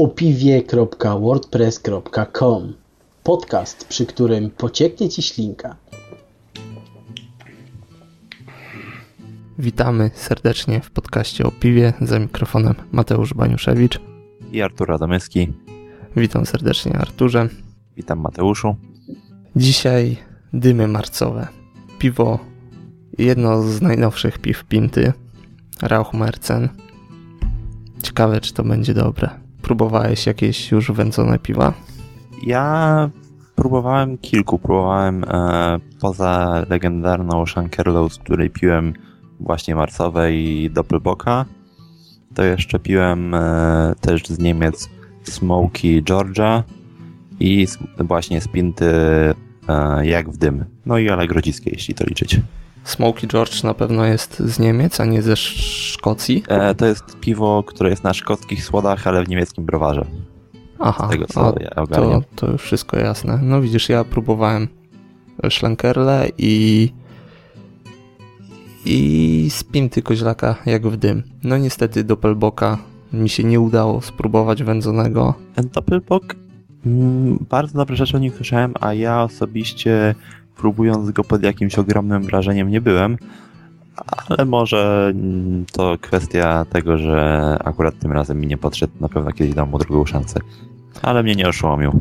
opiwie.wordpress.com Podcast, przy którym pocieknie Ci ślinka. Witamy serdecznie w podcaście o piwie. Za mikrofonem Mateusz Baniuszewicz. I Artur Adamecki. Witam serdecznie Arturze. Witam Mateuszu. Dzisiaj dymy marcowe. Piwo, jedno z najnowszych piw Pinty, Rauchmercen. Ciekawe, czy to będzie dobre. Próbowałeś jakieś już wędzone piwa? Ja próbowałem kilku. Próbowałem e, poza legendarną Shankerlow, z której piłem właśnie marcowe i Doppelbocka. To jeszcze piłem e, też z Niemiec Smoky Georgia i z, właśnie z Pinty e, Jak w dym. No i ale grodziskie, jeśli to liczyć. Smoky George na pewno jest z Niemiec, a nie ze Szkocji. E, to jest piwo, które jest na szkockich słodach, ale w niemieckim browarze. Aha, z tego co ja ogarniam. to, to już wszystko jasne. No widzisz, ja próbowałem szlankerle i i spinty koźlaka jak w dym. No niestety Doppelboka mi się nie udało spróbować wędzonego. Ten Doppelbock, mm, bardzo dobre rzeczy o nim słyszałem, a ja osobiście próbując go pod jakimś ogromnym wrażeniem nie byłem, ale może to kwestia tego, że akurat tym razem mi nie podszedł, na pewno kiedyś dam mu drugą szansę. Ale mnie nie oszołomił.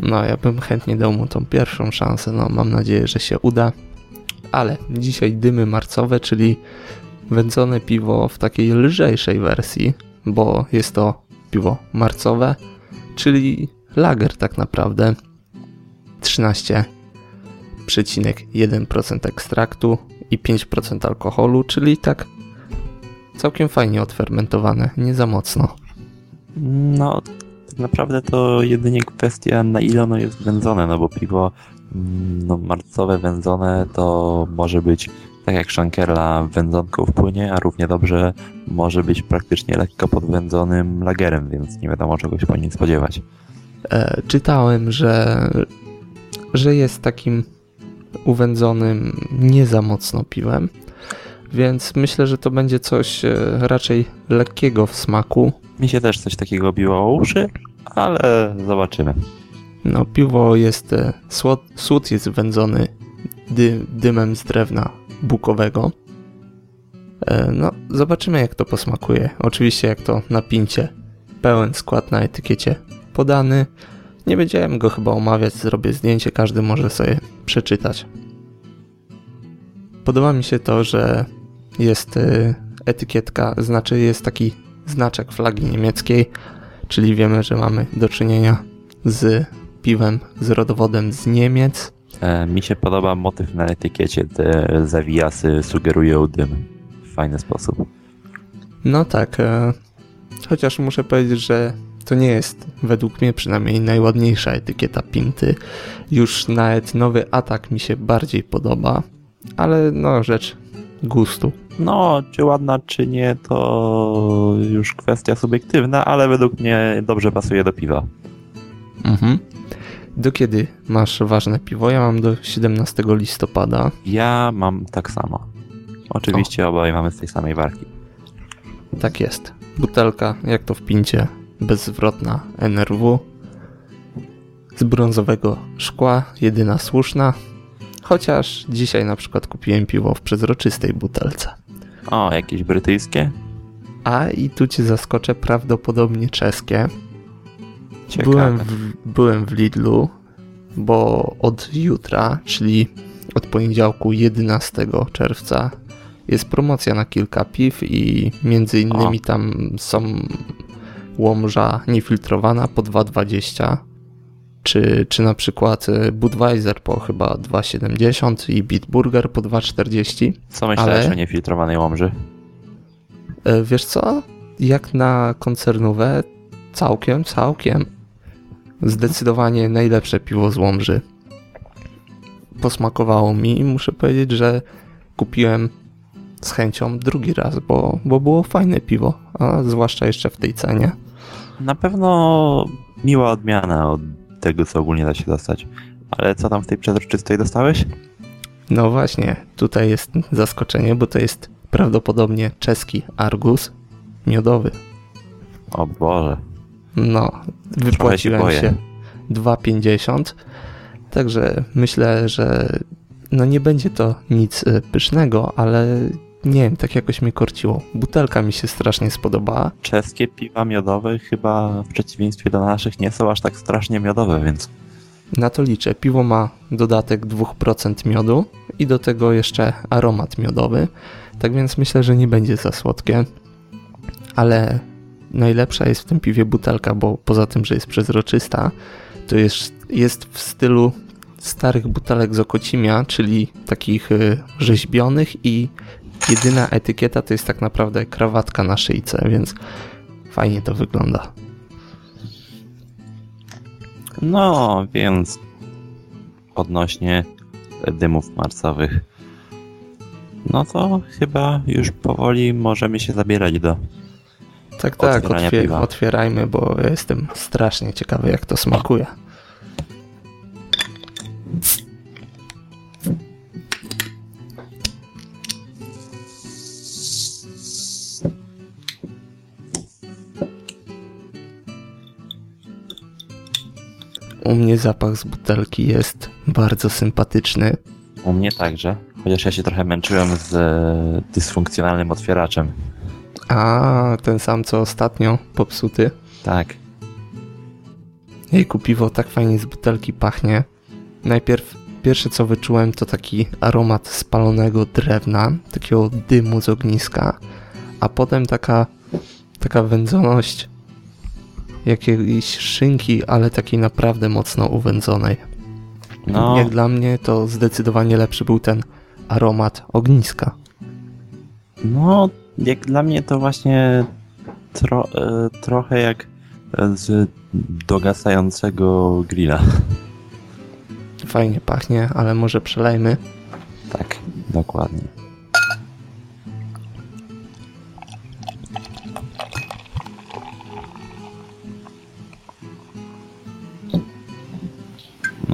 No, ja bym chętnie dał mu tą pierwszą szansę, no mam nadzieję, że się uda. Ale dzisiaj dymy marcowe, czyli wędzone piwo w takiej lżejszej wersji, bo jest to piwo marcowe, czyli lager tak naprawdę. 13,1% ekstraktu i 5% alkoholu, czyli tak całkiem fajnie odfermentowane, nie za mocno. No, tak naprawdę to jedynie kwestia na ile ono jest wędzone, no bo piwo mm, no, marcowe wędzone to może być tak jak szankerla wędzonką wpłynie, a równie dobrze może być praktycznie lekko podwędzonym lagerem, więc nie wiadomo czego się powinien spodziewać. E, czytałem, że, że jest takim uwędzonym nie za mocno piwem, więc myślę, że to będzie coś e, raczej lekkiego w smaku. Mi się też coś takiego biło o uszy, ale zobaczymy. No, piwo jest, e, słod, słód jest wędzony dy, dymem z drewna bukowego. E, no, zobaczymy jak to posmakuje. Oczywiście jak to na pincie. Pełen skład na etykiecie podany. Nie będziemy go chyba omawiać, zrobię zdjęcie, każdy może sobie przeczytać. Podoba mi się to, że jest y, etykietka, znaczy jest taki znaczek flagi niemieckiej, czyli wiemy, że mamy do czynienia z piwem, z rodowodem z Niemiec. E, mi się podoba motyw na etykiecie, te zawijasy sugerują dym w fajny sposób. No tak, e, chociaż muszę powiedzieć, że to nie jest według mnie przynajmniej najładniejsza etykieta Pinty. Już nawet nowy atak mi się bardziej podoba, ale no rzecz gustu. No, czy ładna, czy nie, to już kwestia subiektywna, ale według mnie dobrze pasuje do piwa. Mhm. Do kiedy masz ważne piwo? Ja mam do 17 listopada. Ja mam tak samo. Oczywiście o. obaj mamy z tej samej warki. Tak jest. Butelka, jak to w pincie, bezzwrotna NRW. Z brązowego szkła, jedyna słuszna. Chociaż dzisiaj na przykład kupiłem piwo w przezroczystej butelce. O, jakieś brytyjskie? A i tu cię zaskoczę, prawdopodobnie czeskie. Ciekawe. Byłem w, byłem w Lidlu, bo od jutra, czyli od poniedziałku 11 czerwca jest promocja na kilka piw i między innymi o. tam są łomża niefiltrowana po 2,20 czy, czy na przykład Budweiser po chyba 2,70 i Bitburger po 2,40. Co myślałeś Ale... o niefiltrowanej łomży? Wiesz co? Jak na koncernówę całkiem, całkiem zdecydowanie najlepsze piwo z Łomży. Posmakowało mi i muszę powiedzieć, że kupiłem z chęcią drugi raz, bo, bo było fajne piwo, a zwłaszcza jeszcze w tej cenie. Na pewno miła odmiana od tego, co ogólnie da się dostać. Ale co tam w tej przezroczystej dostałeś? No właśnie, tutaj jest zaskoczenie, bo to jest prawdopodobnie czeski Argus miodowy. O Boże. No, wypłaciłem boję. się 2,50. Także myślę, że no nie będzie to nic y, pysznego, ale nie wiem, tak jakoś mnie korciło. Butelka mi się strasznie spodobała. Czeskie piwa miodowe chyba w przeciwieństwie do naszych nie są aż tak strasznie miodowe, więc Na to liczę. Piwo ma dodatek 2% miodu i do tego jeszcze aromat miodowy. Tak więc myślę, że nie będzie za słodkie. Ale najlepsza jest w tym piwie butelka, bo poza tym, że jest przezroczysta, to jest, jest w stylu starych butelek z Okocimia, czyli takich y, rzeźbionych i jedyna etykieta to jest tak naprawdę krawatka na szyjce, więc fajnie to wygląda. No, więc odnośnie dymów marcowych. No to chyba już powoli możemy się zabierać do. Tak, tak, otwier- piwa. otwierajmy, bo jestem strasznie ciekawy, jak to smakuje. U mnie zapach z butelki jest bardzo sympatyczny. U mnie także, chociaż ja się trochę męczyłem z e, dysfunkcjonalnym otwieraczem. A, ten sam co ostatnio, popsuty. Tak. Jejku, piwo tak fajnie z butelki pachnie. Najpierw pierwsze co wyczułem to taki aromat spalonego drewna, takiego dymu z ogniska, a potem taka, taka wędzoność jakiejś szynki, ale takiej naprawdę mocno uwędzonej. No, Jak dla mnie to zdecydowanie lepszy był ten aromat ogniska. no jak dla mnie to właśnie tro, e, trochę jak z dogasającego grilla. Fajnie pachnie, ale może przelejmy. Tak, dokładnie.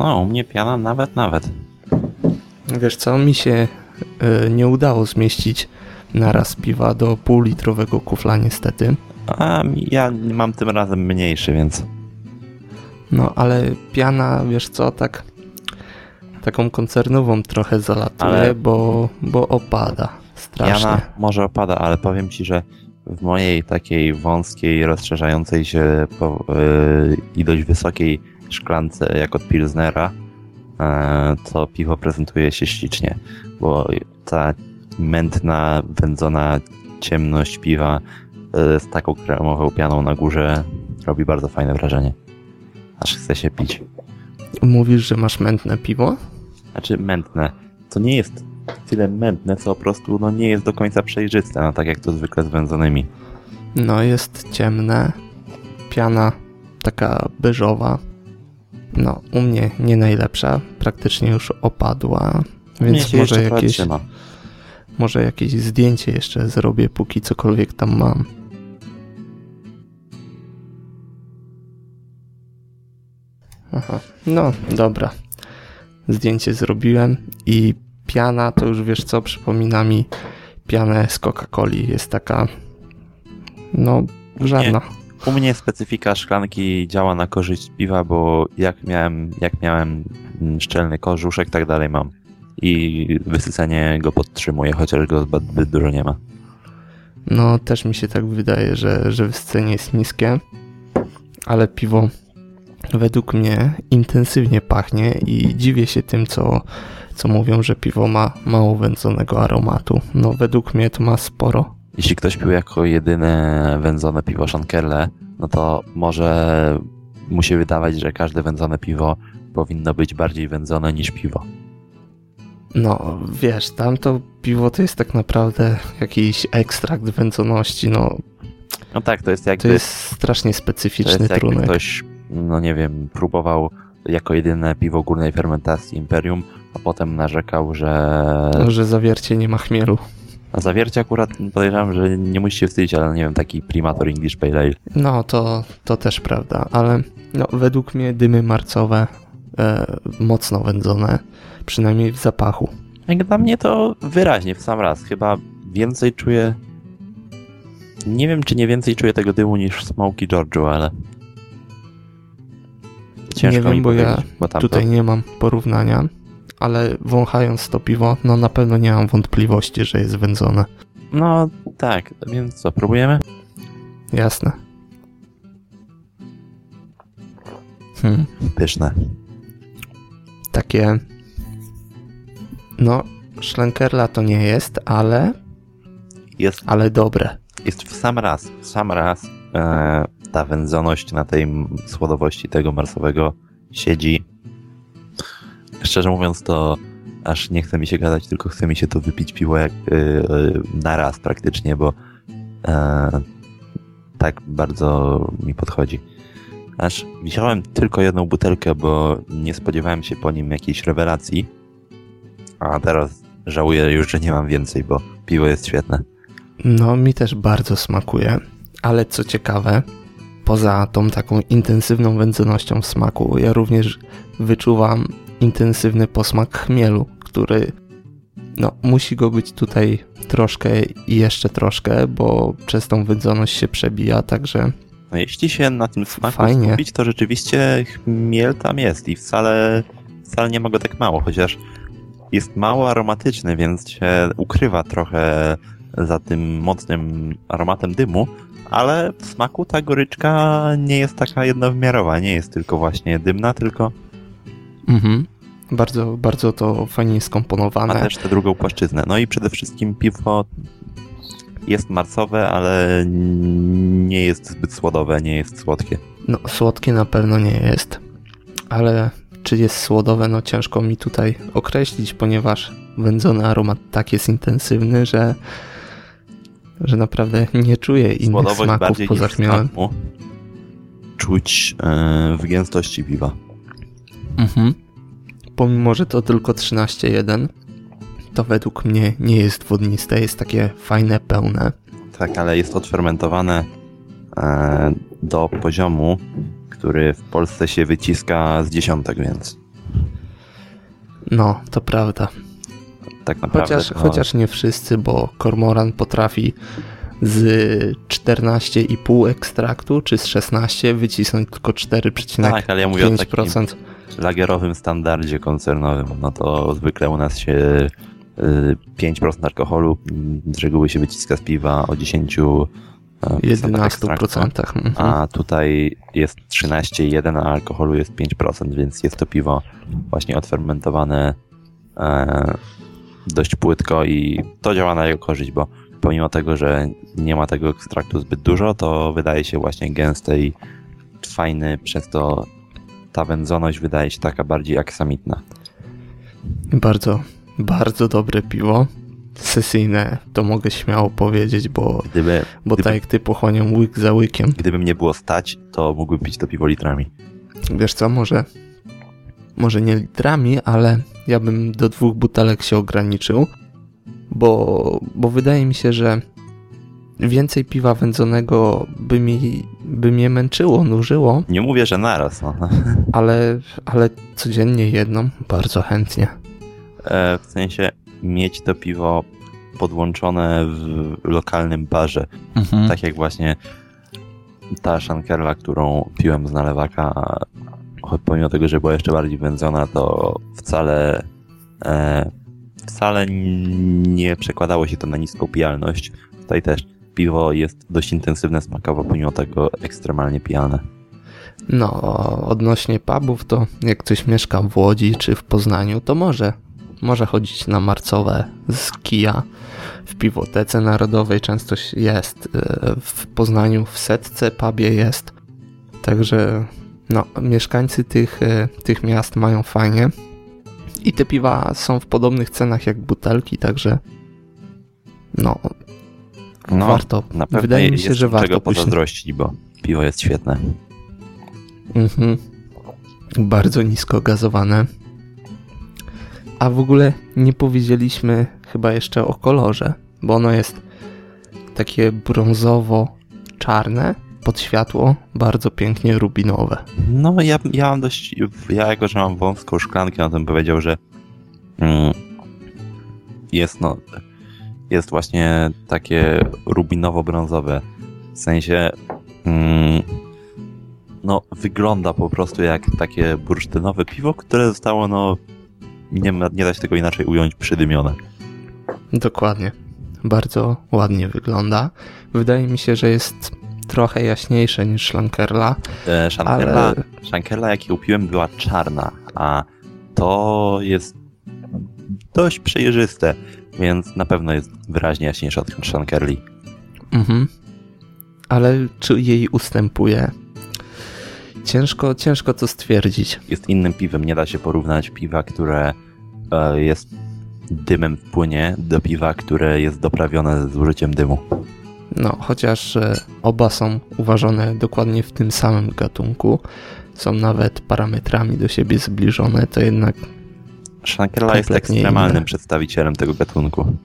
No, u mnie piana nawet, nawet. Wiesz co, mi się y, nie udało zmieścić naraz piwa do półlitrowego kufla niestety. A ja mam tym razem mniejszy, więc No ale piana, wiesz co, tak taką koncernową trochę zalatuje, Ale- bo, bo opada strasznie. piana może opada, ale powiem ci, że w mojej takiej wąskiej, rozszerzającej się po, yy, i dość wysokiej szklance jak od Pilsnera, e, to piwo prezentuje się ślicznie, bo ta mętna, wędzona ciemność piwa e, z taką kremową pianą na górze robi bardzo fajne wrażenie. Aż chce się pić. Mówisz, że masz mętne piwo? Znaczy mętne. To nie jest tyle mętne, co po prostu no, nie jest do końca przejrzyste, no tak jak to zwykle z wędzonymi. No jest ciemne, piana taka beżowa. No, u mnie nie najlepsza, praktycznie już opadła, więc może jakieś, trzyma. może jakieś zdjęcie jeszcze zrobię, póki cokolwiek tam mam. Aha, no dobra. Zdjęcie zrobiłem i piana to już wiesz co, przypomina mi pianę z Coca-Coli. Jest taka, no, żadna. U mnie specyfika szklanki działa na korzyść piwa, bo jak miałem, jak miałem szczelny korzuszek, tak dalej mam. I wysycenie go podtrzymuje, chociaż go zbyt dużo nie ma. No, też mi się tak wydaje, że, że wycenie jest niskie, ale piwo według mnie intensywnie pachnie i dziwię się tym, co, co mówią, że piwo ma mało wędzonego aromatu. No, według mnie to ma sporo. Jeśli ktoś pił jako jedyne wędzone piwo Szankerle, no to może mu się wydawać, że każde wędzone piwo powinno być bardziej wędzone niż piwo. No, wiesz, tamto piwo to jest tak naprawdę jakiś ekstrakt wędzoności, no, No tak, to jest jakby, to jest strasznie to specyficzny jest jakby trunek. ktoś, no nie wiem, próbował jako jedyne piwo górnej fermentacji Imperium, a potem narzekał, że Że zawiercie nie ma chmielu. Na zawiercie akurat podejrzewam, że nie musi się wstydzić, ale nie wiem, taki primator English Pale Ale. No, to, to też prawda, ale no, według mnie dymy marcowe e, mocno wędzone, przynajmniej w zapachu. Jak dla mnie to wyraźnie, w sam raz. Chyba więcej czuję... Nie wiem, czy nie więcej czuję tego dymu niż Smoky George'u, ale... Ciężko nie wiem, bo ja bo tutaj nie mam porównania, ale wąchając to piwo, no na pewno nie mam wątpliwości, że jest wędzone. No tak, więc co, próbujemy? Jasne. Hmm, Pyszne. takie... No, szlenkerla to nie jest, ale... Jest, ale dobre. jest w sam raz, w sam raz e, ta wędzoność na tej słodowości tego marsowego siedzi. Szczerze mówiąc to aż nie chce mi się gadać, tylko chce mi się to wypić piwo jak e, e, na raz praktycznie, bo e, tak bardzo mi podchodzi. Aż wziąłem tylko jedną butelkę, bo nie spodziewałem się po nim jakiejś rewelacji. A teraz żałuję już, że nie mam więcej, bo piwo jest świetne. No, mi też bardzo smakuje, ale co ciekawe, poza tą taką intensywną wędzonością w smaku, ja również wyczuwam intensywny posmak chmielu, który no, musi go być tutaj troszkę i jeszcze troszkę, bo przez tą wędzoność się przebija, także No jeśli się na tym smaku Fajnie. skupić, to rzeczywiście chmiel tam jest i wcale, wcale nie ma go tak mało, chociaż jest mało aromatyczny, więc się ukrywa trochę za tym mocnym aromatem dymu, ale w smaku ta goryczka nie jest taka jednowymiarowa, nie jest tylko właśnie dymna, tylko mhm, bardzo, bardzo to fajnie ma skomponowane. też tę drugą płaszczyznę. No i przede wszystkim piwo jest marcowe, ale nie jest zbyt słodowe, nie jest słodkie. No, słodkie na pewno nie jest, ale czy jest słodowe, no ciężko mi tutaj określić, ponieważ wędzony aromat tak jest intensywny, że, że naprawdę nie czuję innych Słodowość smaków poza chmielem. smaku czuć e, w gęstości piwa. Mhm. Pomimo, że to tylko 13,1, to według mnie nie jest wodniste, jest takie fajne, pełne. Tak, ale jest odfermentowane e, do poziomu, który w Polsce się wyciska z dziesiątek, więc No, to prawda. tak naprawdę Chociaż, to, chociaż nie wszyscy, bo kormoran potrafi z 14,5 ekstraktu czy z 16 wycisnąć tylko 4,5%. Tak, ale ja mówię o takim lagerowym standardzie koncernowym. No to zwykle u nas się y, 5% alkoholu mm, z reguły się wyciska z piwa o 10 e, ekstraktu. 11%. Mhm. a tutaj jest 13,1, a alkoholu jest 5%, więc jest to piwo właśnie odfermentowane e, dość płytko i to działa na jego korzyść, bo pomimo tego, że nie ma tego ekstraktu zbyt dużo, to wydaje się właśnie gęste i fajny, przez to ta wędzoność wydaje się taka bardziej aksamitna. Bardzo, bardzo dobre piwo. Sesyjne, to mogę śmiało powiedzieć, bo, Gdyby, bo Gdyby- tak jak ty pochłaniam łyk za łykiem. gdyby mnie było stać, to mógłbym pić to piwo litrami. Wiesz co, może, może nie litrami, ale ja bym do dwóch butelek się ograniczył, bo, bo wydaje mi się, że więcej piwa wędzonego by, mi, by mnie męczyło, nużyło, Nie mówię, że naraz, no. ale, ale codziennie jedną bardzo chętnie. E, w sensie mieć to piwo podłączone w lokalnym barze. Tak jak właśnie ta szankerla, którą piłem z nalewaka, choć pomimo tego, że była jeszcze bardziej wędzona, to wcale e, wcale nie przekładało się to na niską pijalność. Tutaj też piwo jest dość intensywne smakowo, pomimo tego ekstremalnie pijane. No, odnośnie pubów, to jak ktoś mieszka w Łodzi czy w Poznaniu, to może. Może chodzić na marcowe z kija. W Piwotece Narodowej często jest. e, W Poznaniu w Setce pubie jest. Także no, mieszkańcy tych, e, tych miast mają fajnie. I te piwa są w podobnych cenach jak butelki, także no, No, warto. Wydaje mi się, że warto czego pozazdrościć, bo piwo jest świetne. Mhm. Bardzo nisko gazowane. A w ogóle nie powiedzieliśmy chyba jeszcze o kolorze, bo ono jest takie brązowo-czarne pod światło, bardzo pięknie rubinowe. No, ja, ja mam dość. Ja, jako że mam wąską szklankę, no to bym powiedział, że mm, jest, no. Jest właśnie takie rubinowo-brązowe. W sensie. Mm, no, wygląda po prostu jak takie bursztynowe piwo, które zostało, no, nie, nie da się tego inaczej ująć, przydymione. Dokładnie. Bardzo ładnie wygląda. Wydaje mi się, że jest trochę jaśniejsze niż Schlankerla, E, Shankerla, ale Shankerla, jak ją piłem, była czarna, a to jest dość przejrzyste, więc na pewno jest wyraźnie jaśniejsza od Shankerli. Mhm. Ale czy jej ustępuje? Ciężko, ciężko to stwierdzić. Jest innym piwem, nie da się porównać piwa, które e, jest dymem w płynie, do piwa, które jest doprawione z użyciem dymu. No, chociaż e, oba są uważane dokładnie w tym samym gatunku, są nawet parametrami do siebie zbliżone, to jednak Shankerla jest ekstremalnym inne. przedstawicielem tego gatunku.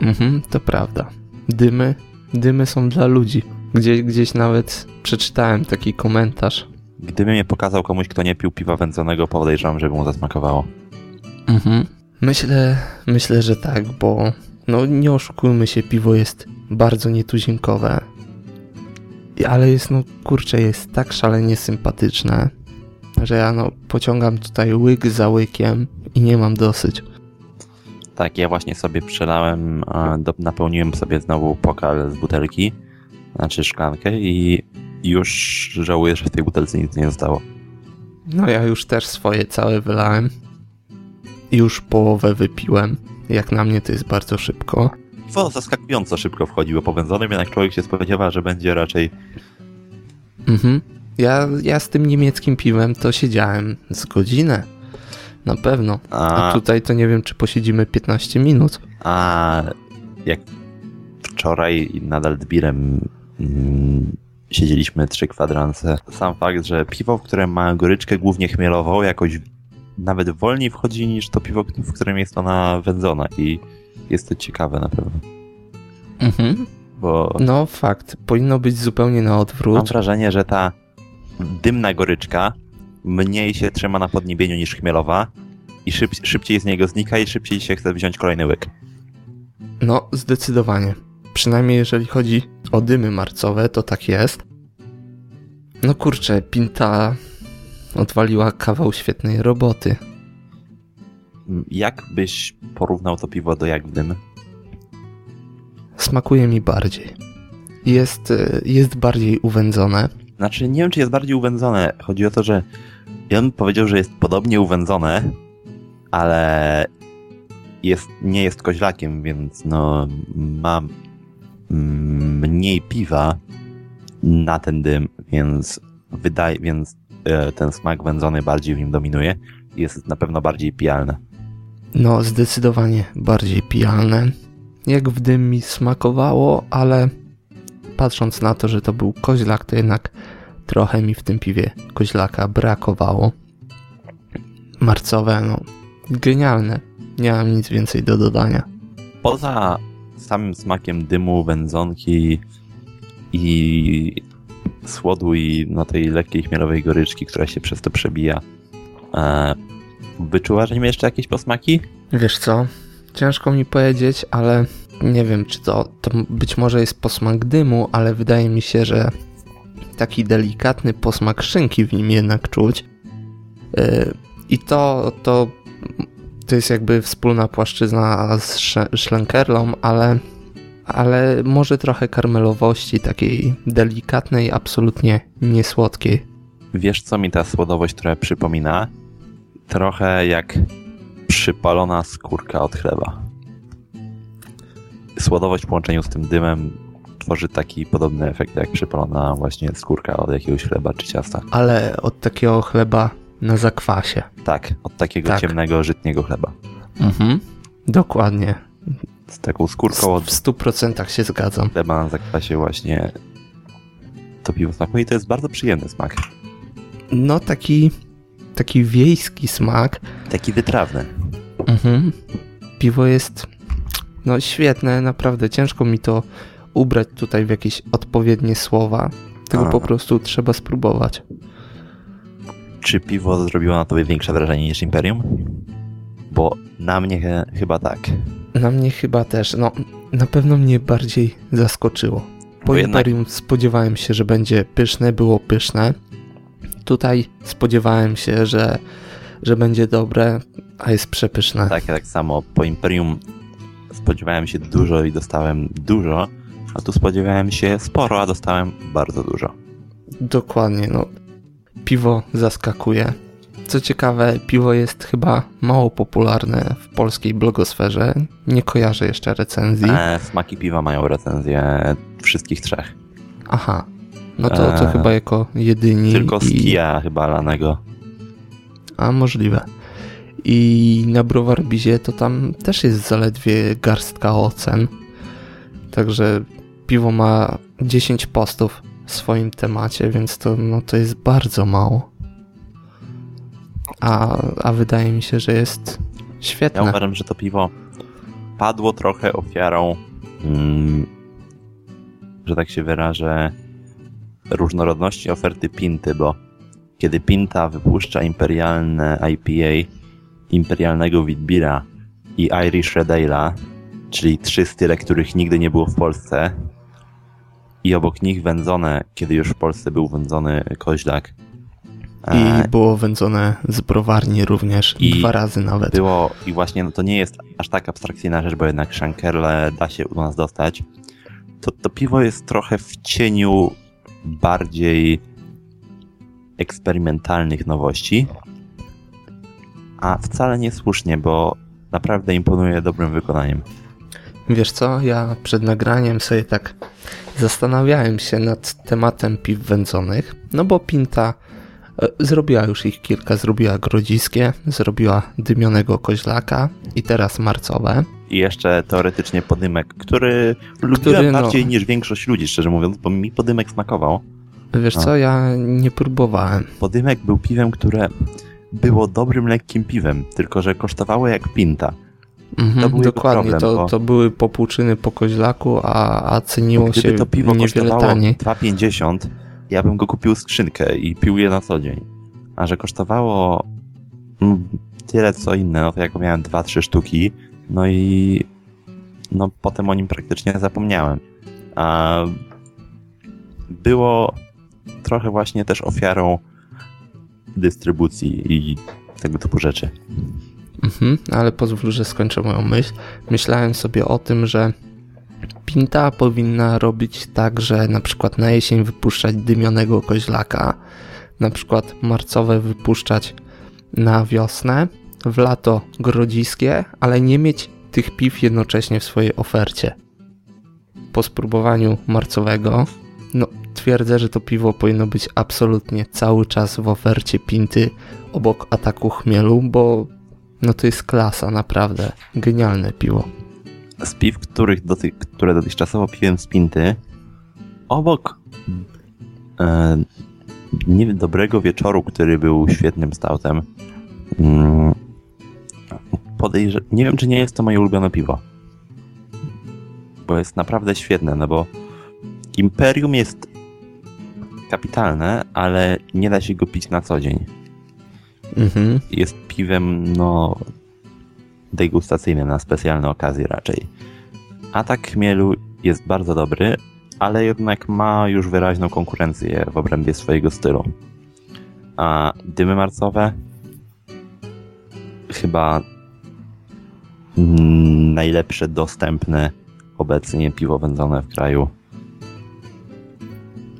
mhm, to prawda. Dymy, dymy są dla ludzi. Gdzie, gdzieś nawet przeczytałem taki komentarz. Gdybym je pokazał komuś, kto nie pił piwa wędzonego, podejrzewam, żeby mu zasmakowało. Mhm. Myślę, myślę, że tak, bo no nie oszukujmy się, piwo jest bardzo nietuzinkowe. Ale jest, no kurczę, jest tak szalenie sympatyczne, że ja no pociągam tutaj łyk za łykiem i nie mam dosyć. Tak, ja właśnie sobie przelałem, napełniłem sobie znowu pokal z butelki, znaczy szklankę i już żałuję, że w tej butelce nic nie zostało. No ja już też swoje całe wylałem. Już połowę wypiłem. Jak na mnie to jest bardzo szybko. Piwo zaskakująco szybko wchodziło po wędzonym, jednak człowiek się spodziewa, że będzie raczej... Mhm. Ja, ja z tym niemieckim piwem to siedziałem z godzinę. Na pewno. A A, tutaj to nie wiem, czy posiedzimy 15 minut. a jak wczoraj nad Altbirem mm, siedzieliśmy trzy kwadranse, sam fakt, że piwo, w którym ma goryczkę głównie chmielową, jakoś nawet wolniej wchodzi niż to piwo, w którym jest ona wędzona i jest to ciekawe na pewno, Mhm. bo No fakt, powinno być zupełnie na mam odwrót. wrażenie, że ta dymna goryczka mniej się trzyma na podniebieniu niż chmielowa i szyb, szybciej z niego znika i szybciej się chce wziąć kolejny łyk. No, zdecydowanie. Przynajmniej jeżeli chodzi o dymy marcowe, to tak jest. No kurczę, Pinta odwaliła kawał świetnej roboty. Jak byś porównał to piwo do jak w dym? Smakuje mi bardziej. Jest, e, jest bardziej uwędzone. Znaczy, nie wiem, czy jest bardziej uwędzone. Chodzi o to, że ja bym powiedział, że jest podobnie uwędzone, ale jest, nie jest koźlakiem, więc no ma mniej piwa na ten dym, więc wydaje, więc ten smak wędzony bardziej w nim dominuje i jest na pewno bardziej pijalne. No, zdecydowanie bardziej pijalne. Jak w dym mi smakowało, ale patrząc na to, że to był koźlak, to jednak trochę mi w tym piwie koźlaka brakowało. Marcowe, no, genialne. Nie mam nic więcej do dodania. Poza samym smakiem dymu, wędzonki i słodu i no, tej lekkiej chmielowej goryczki, która się przez to przebija, e, wyczułaś jeszcze jakieś posmaki? Wiesz co? Ciężko mi powiedzieć, ale nie wiem, czy to, to być może jest posmak dymu, ale wydaje mi się, że taki delikatny posmak szynki w nim jednak czuć. Yy, I to, to, to jest jakby wspólna płaszczyzna z sz- szlenkerlą, ale, ale może trochę karmelowości, takiej delikatnej, absolutnie niesłodkiej. Wiesz, co mi ta słodowość trochę przypomina? Trochę jak przypalona skórka od chleba. Słodowość w połączeniu z tym dymem tworzy taki podobny efekt jak przypalona właśnie skórka od jakiegoś chleba czy ciasta. Ale od takiego chleba na zakwasie. Tak, od takiego Tak. ciemnego, żytniego chleba. Mhm. Dokładnie. Z taką skórką od W 100% się zgadzam. na zakwasie właśnie to piwo smakuje i to jest bardzo przyjemny smak. No taki, taki wiejski smak. Taki wytrawny. Mhm. Piwo jest no świetne, naprawdę ciężko mi to ubrać tutaj w jakieś odpowiednie słowa. Tego A. po prostu trzeba spróbować. Czy piwo zrobiło na tobie większe wrażenie niż Imperium? Bo na mnie he, chyba tak. Na mnie chyba też, no na pewno mnie bardziej zaskoczyło. Po Bo jednak- Imperium spodziewałem się, że będzie pyszne, było pyszne, tutaj spodziewałem się, że, że będzie dobre, a jest przepyszne. Tak, ja tak samo po Imperium spodziewałem się dużo i dostałem dużo, a tu spodziewałem się sporo, a dostałem bardzo dużo. Dokładnie, no. Piwo zaskakuje. Co ciekawe, piwo jest chyba mało popularne w polskiej blogosferze. Nie kojarzę jeszcze recenzji. E, smaki piwa mają recenzję wszystkich trzech. Aha. No to, to E, chyba jako jedyni. Tylko z i- kija chyba lanego. A możliwe. I na Browarbizie to tam też jest zaledwie garstka ocen. Także piwo ma 10 postów w swoim temacie, więc to, no, to jest bardzo mało. A, a wydaje mi się, że jest Ja świetne. uważam, że to piwo padło trochę ofiarą, mm, że tak się wyrażę, różnorodności oferty Pinty, bo kiedy Pinta wypuszcza imperialne IPA, imperialnego Witbira i Irish Red Ale'a, czyli trzy style, których nigdy nie było w Polsce, i obok nich wędzone, kiedy już w Polsce był wędzony koźlak. E, I było wędzone z browarni również, I dwa razy nawet. było i właśnie no to nie jest aż tak abstrakcyjna rzecz, bo jednak Shankerle da się u nas dostać. To, to piwo jest trochę w cieniu bardziej eksperymentalnych nowości, a wcale nie słusznie, bo naprawdę imponuje dobrym wykonaniem. Wiesz co, ja przed nagraniem sobie tak zastanawiałem się nad tematem piw wędzonych, no bo Pinta e, zrobiła już ich kilka, zrobiła grodziskie, zrobiła dymionego koźlaka i teraz marcowe. I jeszcze teoretycznie podymek, który, lubiłem no- bardziej niż większość ludzi, szczerze mówiąc, bo mi podymek smakował. Wiesz A. co, ja nie próbowałem. Podymek był piwem, które było dobrym, lekkim piwem, tylko że kosztowało jak pinta. Mhm, To był dokładnie, problem, to, bo- to były popłuczyny po koźlaku, a, a ceniło się to piwo niewiele kosztowało taniej. 2,50, ja bym go kupił skrzynkę i pił je na co dzień. A że kosztowało mm, tyle co inne, no to jak miałem 2-3 sztuki, no i no potem o nim praktycznie zapomniałem. A było trochę właśnie też ofiarą dystrybucji i tego typu rzeczy. Mhm, ale pozwól, że skończę moją myśl. Myślałem sobie o tym, że Pinta powinna robić tak, że na przykład na jesień wypuszczać dymionego koźlaka, na przykład marcowe wypuszczać na wiosnę, w lato grodziskie, ale nie mieć tych piw jednocześnie w swojej ofercie. Po spróbowaniu marcowego, no twierdzę, że to piwo powinno być absolutnie cały czas w ofercie Pinty obok ataku chmielu, bo no to jest klasa, naprawdę. Genialne piwo. Z piw, których doty, które dotychczasowo piłem z pinty, obok e, nie, dobrego wieczoru, który był świetnym stoutem, mm, podejrze- nie wiem, czy nie jest to moje ulubione piwo. Bo jest naprawdę świetne, no bo Imperium jest kapitalne, ale nie da się go pić na co dzień. Mhm. Jest piwem, no, degustacyjnym na specjalne okazje raczej. Atak chmielu jest bardzo dobry, ale jednak ma już wyraźną konkurencję w obrębie swojego stylu. A dymy marcowe chyba mm, najlepsze dostępne obecnie piwo wędzone w kraju.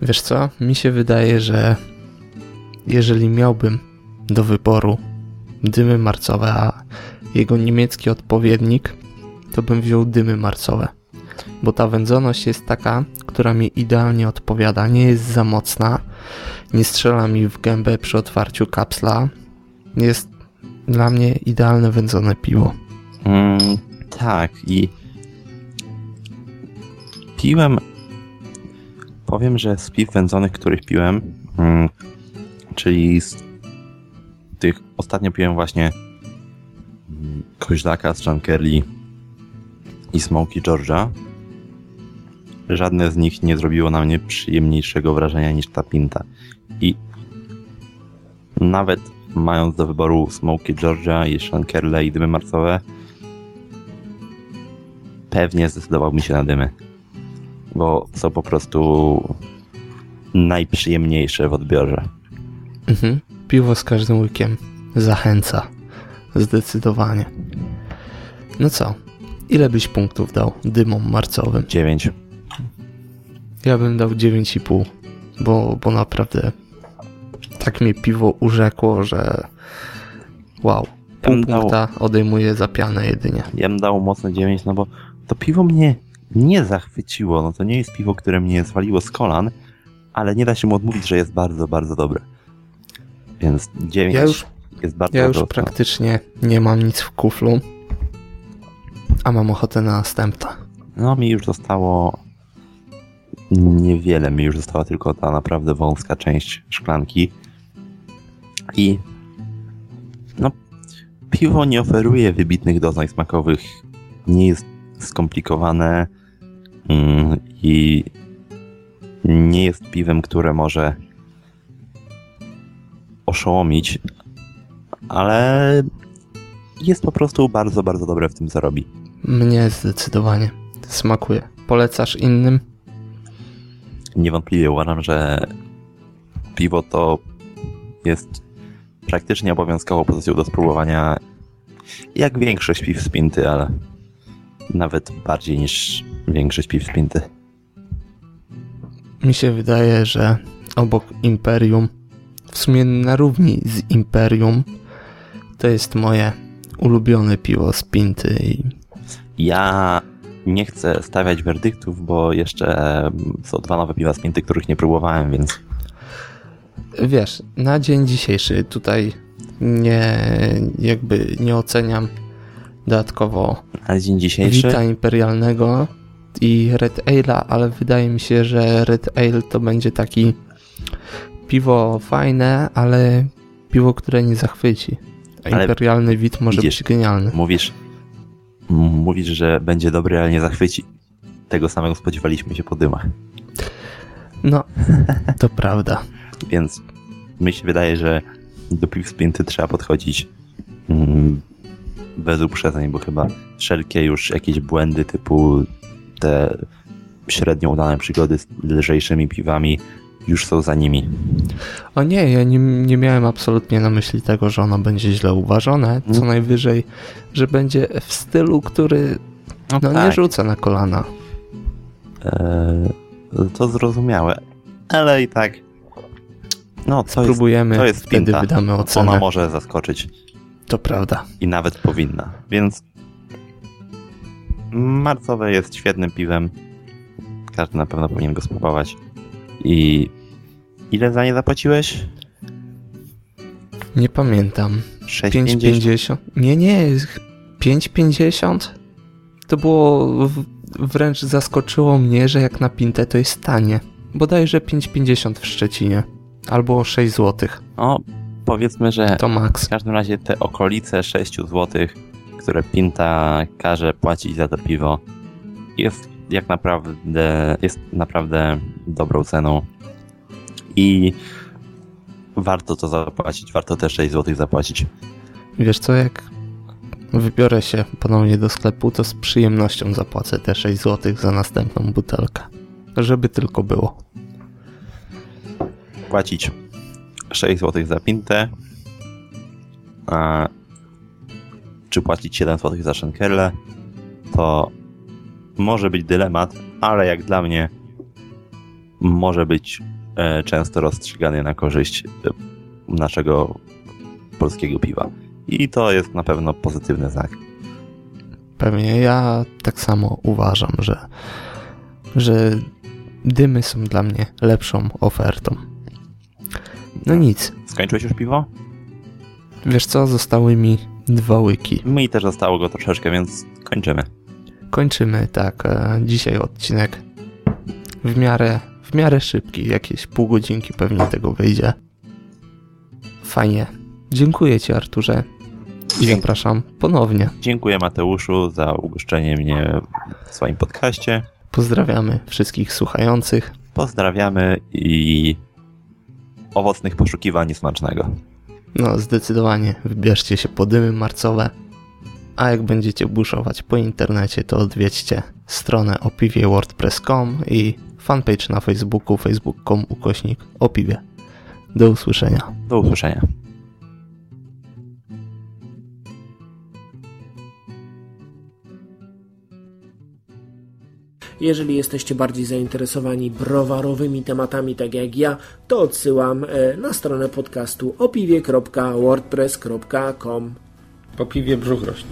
Wiesz co? Mi się wydaje, że jeżeli miałbym do wyboru dymy marcowe, a jego niemiecki odpowiednik, to bym wziął dymy marcowe. Bo ta wędzoność jest taka, która mi idealnie odpowiada. Nie jest za mocna, nie strzela mi w gębę przy otwarciu kapsla. Jest dla mnie idealne wędzone piwo. Mm, tak, i piłem. Powiem, że z piw wędzonych, których piłem, mm, czyli z tych ostatnio piłem właśnie koźlaka z Junkerli i Smoky Georgia. Żadne z nich nie zrobiło na mnie przyjemniejszego wrażenia niż ta pinta. I nawet mając do wyboru Smoky Georgia i Shankerle i dymy marcowe, pewnie zdecydowałbym się na dymy. Bo są po prostu najprzyjemniejsze w odbiorze. Mhm. Piwo z każdym łykiem zachęca. Zdecydowanie. No co? Ile byś punktów dał dymom marcowym? 9. Ja bym dał 9,5, bo, bo naprawdę tak mnie piwo urzekło, że wow. Ja Pół dał- punkta za pianę jedynie. Ja bym dał mocne 9, no bo to piwo mnie nie zachwyciło. No to nie jest piwo, które mnie zwaliło z kolan, ale nie da się mu odmówić, że jest bardzo, bardzo dobre. Więc 9 Ja już, jest bardzo ja już ocena. praktycznie nie mam nic w kuflu, a mam ochotę na następna. No mi już zostało niewiele, mi już została tylko ta naprawdę wąska część szklanki. I no, piwo nie oferuje wybitnych doznań smakowych, nie jest skomplikowane mm, i nie jest piwem, które może oszołomić, ale jest po prostu bardzo, bardzo dobre w tym, co robi. Mnie zdecydowanie smakuje. Polecasz innym? Niewątpliwie uważam, że piwo to jest praktycznie obowiązkową pozycją do spróbowania, jak większość piw z pinty, ale nawet bardziej niż większość piw z pinty. Mi się wydaje, że obok Imperium, w sumie na równi z Imperium, to jest moje ulubione piwo z Pinty Ja nie chcę stawiać werdyktów, bo jeszcze są dwa nowe piwa z pinty, których nie próbowałem, więc wiesz, na dzień dzisiejszy tutaj nie, jakby nie oceniam dodatkowo na dzień dzisiejszy Wita Imperialnego i Red Ale'a, ale wydaje mi się, że Red Ale to będzie taki piwo fajne, ale piwo, które nie zachwyci. Ale Imperialny wit może widzisz, być genialny. mówisz, mówisz, że będzie dobry, ale nie zachwyci. Tego samego spodziewaliśmy się po dymach. No, to prawda. Więc mi się wydaje, że do piw z pinty trzeba podchodzić mm, bez uprzedzeń, bo chyba wszelkie już jakieś błędy typu te średnio udane przygody z lżejszymi piwami już są za nimi. O nie, ja nie, nie miałem absolutnie na myśli tego, że ono będzie źle uważone. Co Mm. najwyżej, że będzie w stylu, który no, nie tak, rzuca na kolana. e, to zrozumiałe, ale i tak no to jest, Spróbujemy, to jest wtedy pinta. wydamy ocenę. ona może zaskoczyć. To prawda. i nawet powinna. Więc marcowe jest świetnym piwem. Każdy na pewno powinien go spróbować. I ile za nie zapłaciłeś? Nie pamiętam. 6,50? 5,50? Nie, nie, 5,50? To było w, wręcz zaskoczyło mnie, że jak na pintę to jest tanie. Bodajże 5,50 w Szczecinie. Albo 6 zł. O, powiedzmy, że To maks. w każdym razie te okolice 6 zł, które Pinta każe płacić za to piwo, jest jak naprawdę, jest naprawdę dobrą ceną. I warto to zapłacić, warto te 6 zł zapłacić. Wiesz co, jak wybiorę się ponownie do sklepu, to z przyjemnością zapłacę te 6 zł za następną butelkę. Żeby tylko było. płacić 6 zł za pintę, a czy płacić 7 zł za szenkerle, to może być dylemat, ale jak dla mnie może być e, często rozstrzygany na korzyść e, naszego polskiego piwa. I to jest na pewno pozytywny znak. Pewnie ja tak samo uważam, że, że dymy są dla mnie lepszą ofertą. No nic, Skończyłeś już piwo? wiesz co, zostały mi dwa łyki. Mi też zostało go troszeczkę, więc kończymy. Kończymy tak e, dzisiaj odcinek w miarę, w miarę szybki, jakieś pół godzinki pewnie tego wyjdzie. Fajnie. Dziękuję Ci Arturze i zapraszam ponownie. Dziękuję Mateuszu za ugoszczenie mnie w swoim podcaście. Pozdrawiamy wszystkich słuchających. Pozdrawiamy i owocnych poszukiwań smacznego. No, zdecydowanie wybierzcie się po dymy marcowe. A jak będziecie buszować po internecie, to odwiedźcie stronę o piwie wordpress.com i fanpage na Facebooku facebook.com ukośnik o piwie. Do usłyszenia. Do usłyszenia. Jeżeli jesteście bardziej zainteresowani browarowymi tematami, tak jak ja, to odsyłam e, na stronę podcastu opiwie.wordpress.com. Po piwie brzuch rośnie.